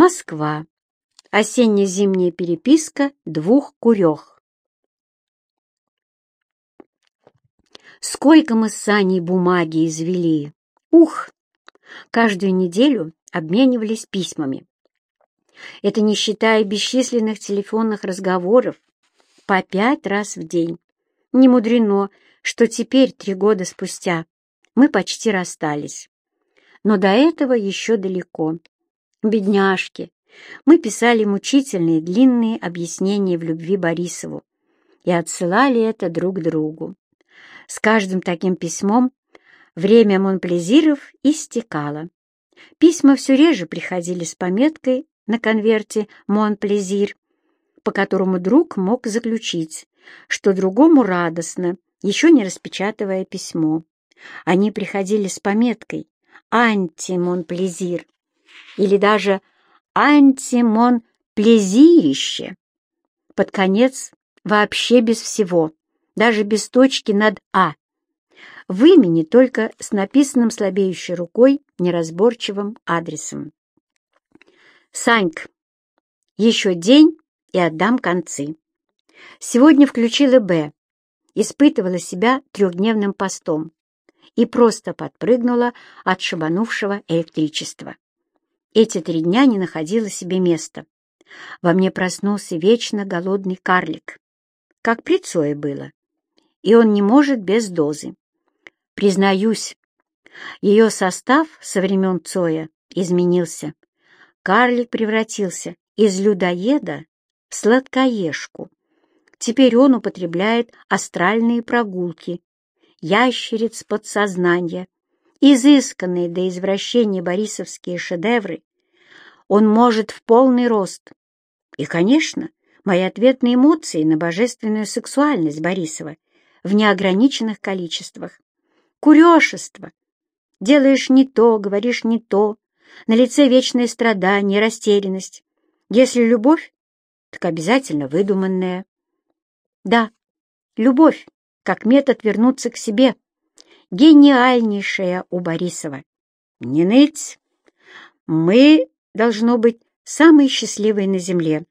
Москва. Осенне-зимняя переписка двух курех. Сколько мы с Саней бумаги извели! Ух! Каждую неделю обменивались письмами. Это не считая бесчисленных телефонных разговоров по пять раз в день. Не мудрено, что теперь, три года спустя, мы почти расстались. Но до этого еще далеко. Бедняжки! Мы писали мучительные длинные объяснения в любви Борисову и отсылали это друг другу. С каждым таким письмом время Монплезиров истекало. Письма все реже приходили с пометкой на конверте «Монплезир», по которому друг мог заключить, что другому радостно, еще не распечатывая письмо. Они приходили с пометкой «Анти-Монплезир» или даже «Анти-Монплезирище». Под конец вообще без всего, даже без точки над «а». В имени только с написанным слабеющей рукой неразборчивым адресом. Саньк, еще день и отдам концы. Сегодня включила «Б», испытывала себя трехдневным постом и просто подпрыгнула от шибанувшего электричества. Эти три дня не находила себе места. Во мне проснулся вечно голодный карлик. Как при Цое было. И он не может без дозы. Признаюсь, ее состав со времен Цоя изменился. Карлик превратился из людоеда в сладкоежку. Теперь он употребляет астральные прогулки, ящериц подсознания, изысканные до извращения борисовские шедевры, он может в полный рост. И, конечно, мои ответные эмоции на божественную сексуальность Борисова в неограниченных количествах. Курешество. Делаешь не то, говоришь не то, на лице вечное страдание, растерянность. Если любовь, так обязательно выдуманная. Да, любовь, как метод вернуться к себе, гениальнейшая у Борисова. Не ныть. Мы, должно быть, самые счастливые на земле.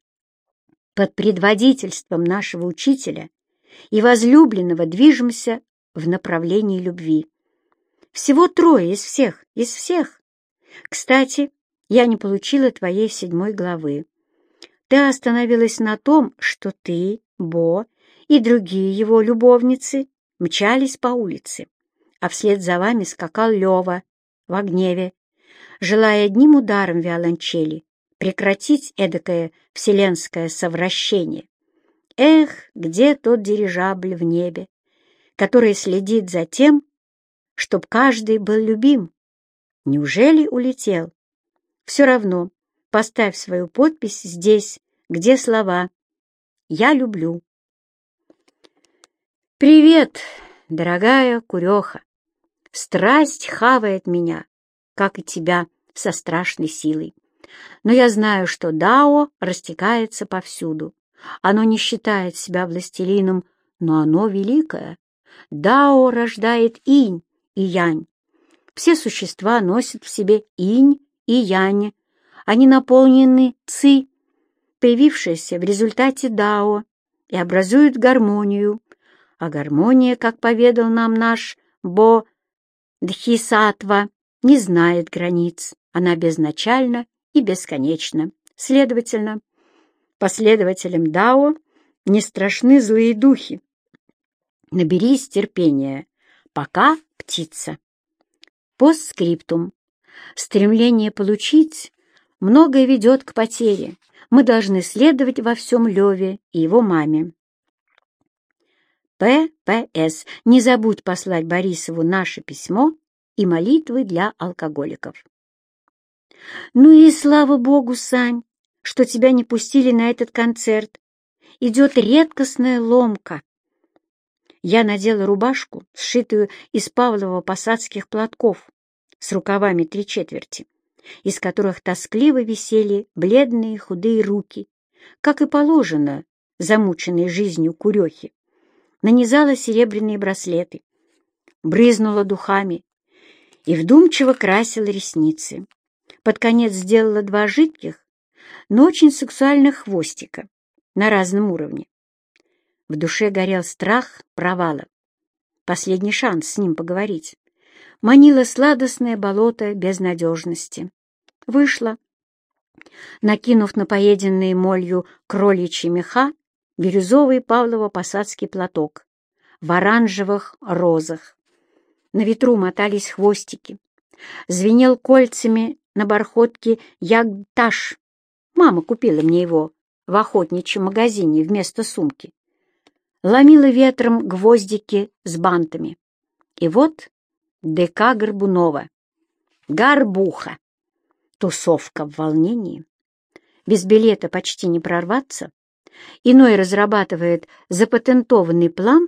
Под предводительством нашего учителя и возлюбленного движемся в направлении любви. Всего трое из всех, из всех. Кстати, я не получила твоей седьмой главы. Ты остановилась на том, что ты, Бо и другие его любовницы мчались по улице, а вслед за вами скакал Лева в гневе, желая одним ударом виолончели прекратить эдакое вселенское совращение. Эх, где тот дирижабль в небе, который следит за тем, чтоб каждый был любим? Неужели улетел? Все равно поставь свою подпись здесь, где слова «Я люблю». «Привет, дорогая куреха! Страсть хавает меня, как и тебя, со страшной силой. Но я знаю, что Дао растекается повсюду. Оно не считает себя властелином, но оно великое. Дао рождает инь и янь. Все существа носят в себе инь и янь. Они наполнены ци, появившейся в результате Дао, и образуют гармонию, а гармония, как поведал нам наш Бо Дхисатва, не знает границ, она безначальна и бесконечна. Следовательно, последователям Дао не страшны злые духи. Наберись терпения, пока птица. Постскриптум. Стремление получить многое ведет к потере. Мы должны следовать во всем Леве и его маме. П.П.С. Не забудь послать Борисову наше письмо и молитвы для алкоголиков. Ну и слава богу, Сань, что тебя не пустили на этот концерт. Идет редкостная ломка. Я надела рубашку, сшитую из павлово-посадских платков, с рукавами три четверти, из которых тоскливо висели бледные худые руки, как и положено замученной жизнью курехи нанизала серебряные браслеты, брызнула духами и вдумчиво красила ресницы. Под конец сделала два жидких но очень сексуальных хвостика на разном уровне. В душе горел страх провала. Последний шанс с ним поговорить. Манило сладостное болото безнадежности. Вышла. Накинув на поеденные молью кроличьи меха, бирюзовый Павлово-посадский платок в оранжевых розах. На ветру мотались хвостики. Звенел кольцами на бархотке ягташ. Мама купила мне его в охотничьем магазине вместо сумки. Ломила ветром гвоздики с бантами. И вот ДК Горбунова. Горбуха. Тусовка в волнении. Без билета почти не прорваться. Иной разрабатывает запатентованный план,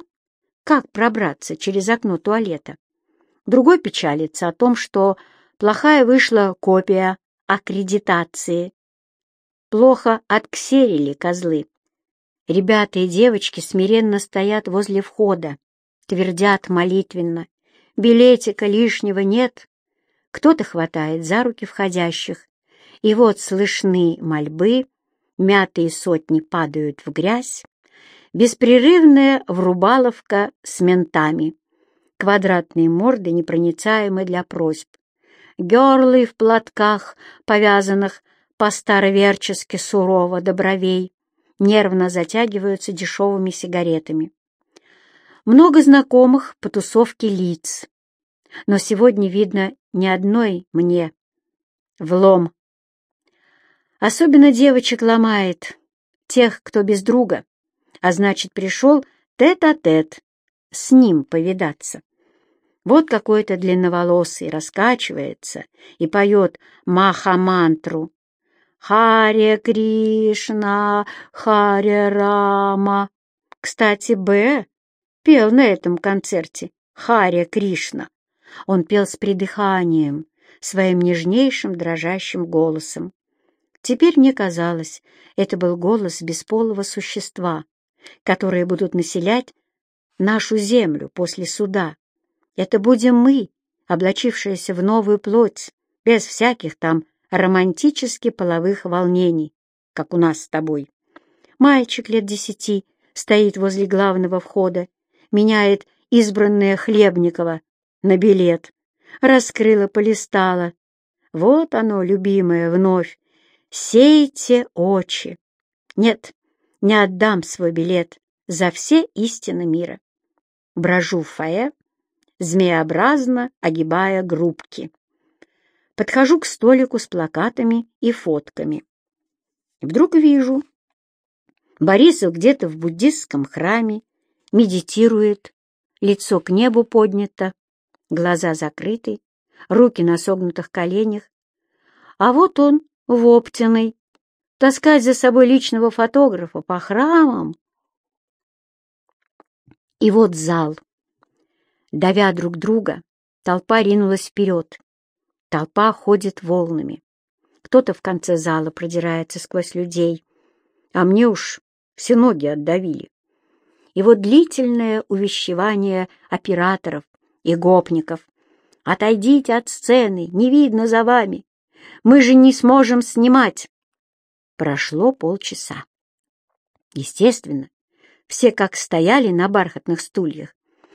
как пробраться через окно туалета. Другой печалится о том, что плохая вышла копия аккредитации. Плохо отксерили козлы. Ребята и девочки смиренно стоят возле входа, твердят молитвенно. Билетика лишнего нет. Кто-то хватает за руки входящих, и вот слышны мольбы, мятые сотни падают в грязь, беспрерывная врубаловка с ментами квадратные морды, непроницаемые для просьб, герлы в платках, повязанных по-староверчески сурово до бровей, нервно затягиваются дешевыми сигаретами. Много знакомых по тусовке лиц, но сегодня видно ни одной мне. Влом. Особенно девочек ломает, тех, кто без друга, а значит, пришел тет-а-тет -тет с ним повидаться. Вот какой-то длинноволосый раскачивается и поет маха-мантру. Харе Кришна, Харе Рама. Кстати, Б. пел на этом концерте Харе Кришна. Он пел с придыханием, своим нежнейшим дрожащим голосом. Теперь мне казалось, это был голос бесполого существа, которые будут населять нашу землю после суда. Это будем мы, облачившиеся в новую плоть, без всяких там романтически половых волнений, как у нас с тобой. Мальчик лет десяти стоит возле главного входа, меняет избранное Хлебникова на билет, раскрыла, полистала. Вот оно, любимое, вновь. Сейте очи. Нет, не отдам свой билет за все истины мира. Брожу в фойе, змеобразно огибая группки. Подхожу к столику с плакатами и фотками. Вдруг вижу, Борисов где-то в буддистском храме медитирует, лицо к небу поднято, глаза закрыты, руки на согнутых коленях. А вот он в Оптиной, таскать за собой личного фотографа по храмам. И вот зал, Давя друг друга, толпа ринулась вперед. Толпа ходит волнами. Кто-то в конце зала продирается сквозь людей, а мне уж все ноги отдавили. И вот длительное увещевание операторов и гопников. «Отойдите от сцены, не видно за вами. Мы же не сможем снимать». Прошло полчаса. Естественно, все как стояли на бархатных стульях,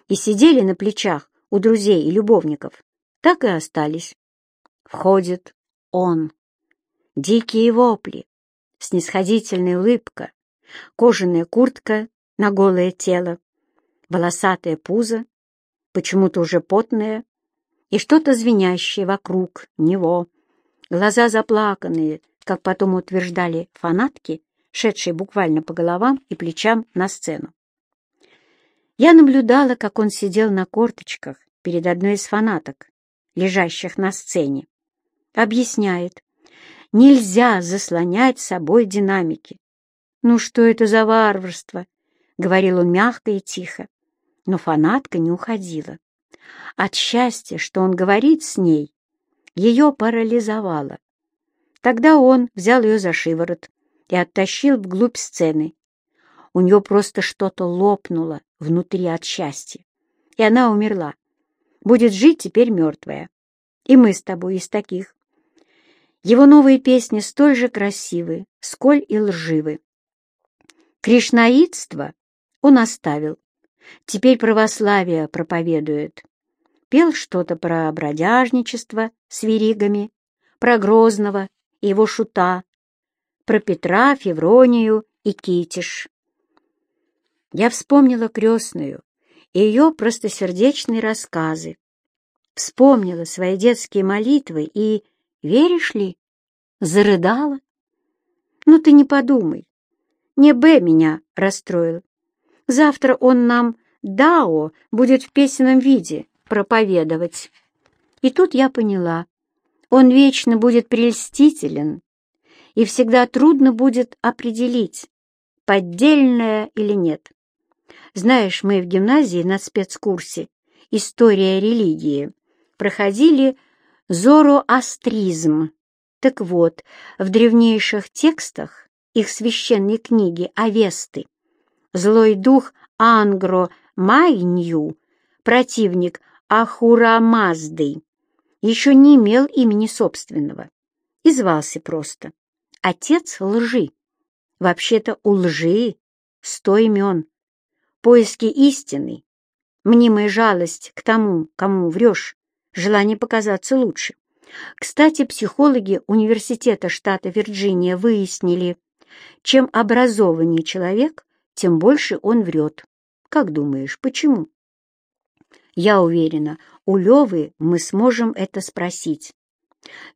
и сидели на плечах у друзей и любовников, так и остались. Входит он. Дикие вопли, снисходительная улыбка, кожаная куртка на голое тело, волосатое пузо, почему-то уже потное, и что-то звенящее вокруг него. Глаза заплаканные, как потом утверждали фанатки, шедшие буквально по головам и плечам на сцену. Я наблюдала, как он сидел на корточках перед одной из фанаток, лежащих на сцене. Объясняет, нельзя заслонять собой динамики. «Ну что это за варварство?» — говорил он мягко и тихо. Но фанатка не уходила. От счастья, что он говорит с ней, ее парализовало. Тогда он взял ее за шиворот и оттащил вглубь сцены. У нее просто что-то лопнуло внутри от счастья. И она умерла. Будет жить теперь мертвая. И мы с тобой из таких. Его новые песни столь же красивы, сколь и лживы. Кришнаитство он оставил. Теперь православие проповедует. Пел что-то про бродяжничество с веригами, про Грозного и его шута, про Петра, Февронию и Китиш. Я вспомнила крестную и ее простосердечные рассказы, вспомнила свои детские молитвы и, веришь ли, зарыдала. Ну ты не подумай, не Б меня расстроил. Завтра он нам Дао будет в песенном виде проповедовать. И тут я поняла, он вечно будет прельстителен, и всегда трудно будет определить, поддельное или нет. Знаешь, мы в гимназии на спецкурсе «История религии» проходили зороастризм. Так вот, в древнейших текстах их священной книги Авесты злой дух Ангро Майнью, противник Ахура Мазды, еще не имел имени собственного и звался просто «Отец лжи». Вообще-то у лжи сто имен. Поиски истины, мнимая жалость к тому, кому врешь, желание показаться лучше. Кстати, психологи Университета штата Вирджиния выяснили, чем образованнее человек, тем больше он врет. Как думаешь, почему? Я уверена, у Левы мы сможем это спросить.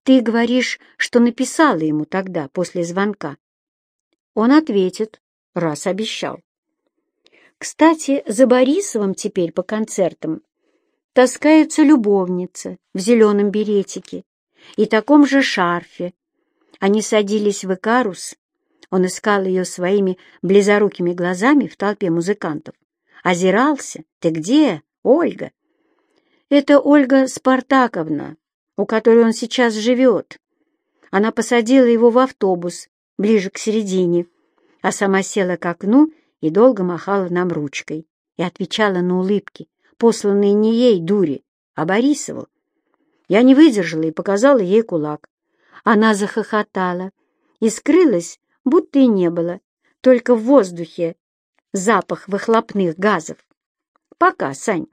Ты говоришь, что написала ему тогда, после звонка. Он ответит, раз обещал. Кстати, за Борисовым теперь по концертам таскается любовница в зеленом беретике и таком же шарфе. Они садились в Икарус он искал ее своими близорукими глазами в толпе музыкантов. Озирался. «Ты где, Ольга?» «Это Ольга Спартаковна, у которой он сейчас живет». Она посадила его в автобус, ближе к середине, а сама села к окну и долго махала нам ручкой и отвечала на улыбки, посланные не ей, дури, а Борисову. Я не выдержала и показала ей кулак. Она захохотала и скрылась будто и не было, только в воздухе запах выхлопных газов. Пока, Сань.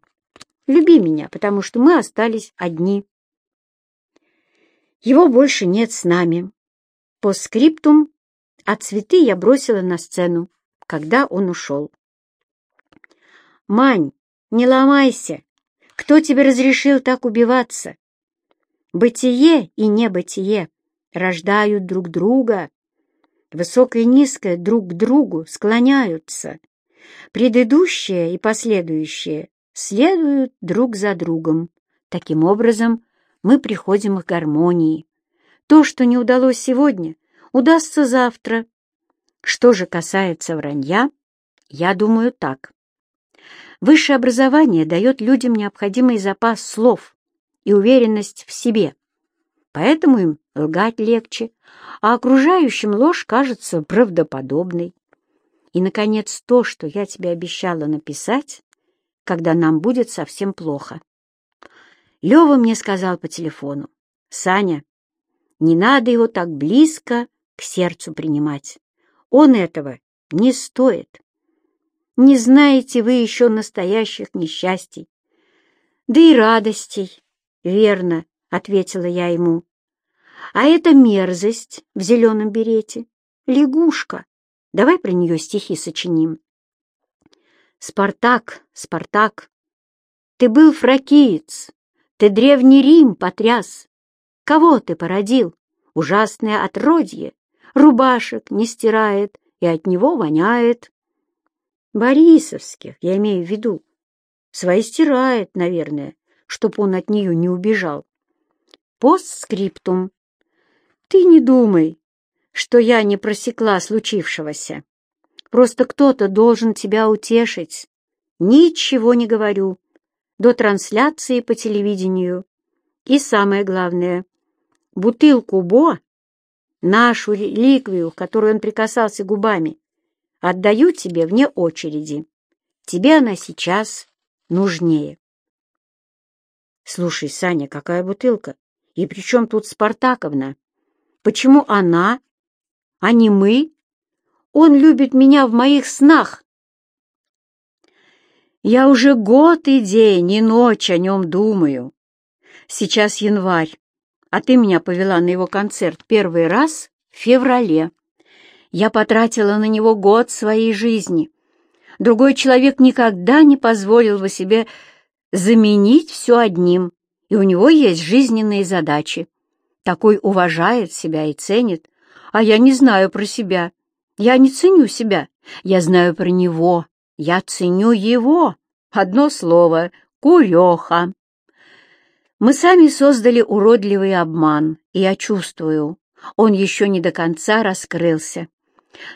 Люби меня, потому что мы остались одни. Его больше нет с нами. По скриптум, а цветы я бросила на сцену, когда он ушел. «Мань, не ломайся! Кто тебе разрешил так убиваться? Бытие и небытие рождают друг друга, Высокое и низкое друг к другу склоняются. Предыдущее и последующее следуют друг за другом. Таким образом, мы приходим к гармонии. То, что не удалось сегодня, удастся завтра. Что же касается вранья, я думаю так. Высшее образование дает людям необходимый запас слов и уверенность в себе. Поэтому им лгать легче, а окружающим ложь кажется правдоподобной. И, наконец, то, что я тебе обещала написать, когда нам будет совсем плохо. Лева мне сказал по телефону, «Саня, не надо его так близко к сердцу принимать. Он этого не стоит. Не знаете вы еще настоящих несчастий. Да и радостей, верно, — ответила я ему. А эта мерзость в зеленом берете — лягушка. Давай про нее стихи сочиним. Спартак, Спартак, ты был фракиец, ты древний Рим потряс. Кого ты породил? Ужасное отродье, рубашек не стирает и от него воняет. Борисовских, я имею в виду, свои стирает, наверное, чтоб он от нее не убежал. Постскриптум. Ты не думай, что я не просекла случившегося. Просто кто-то должен тебя утешить. Ничего не говорю. До трансляции по телевидению. И самое главное, бутылку Бо, нашу реликвию, к которой он прикасался губами, отдаю тебе вне очереди. Тебе она сейчас нужнее. Слушай, Саня, какая бутылка? И при чем тут Спартаковна? Почему она, а не мы? Он любит меня в моих снах. Я уже год и день, и ночь о нем думаю. Сейчас январь, а ты меня повела на его концерт первый раз в феврале. Я потратила на него год своей жизни. Другой человек никогда не позволил бы себе заменить все одним, и у него есть жизненные задачи. Такой уважает себя и ценит, а я не знаю про себя. Я не ценю себя, я знаю про него, я ценю его. Одно слово — куреха. Мы сами создали уродливый обман, и я чувствую, он еще не до конца раскрылся.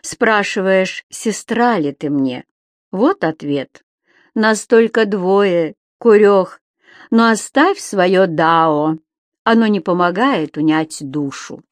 Спрашиваешь, сестра ли ты мне? Вот ответ. Настолько двое, курех, но оставь свое дао. Оно не помогает унять душу.